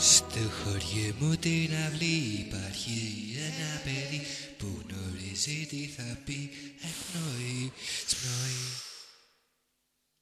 Στο χωριό μου την αυλή υπάρχει ένα παιδί που γνωρίζει τι θα πει, ευνοεί, σπνοεί.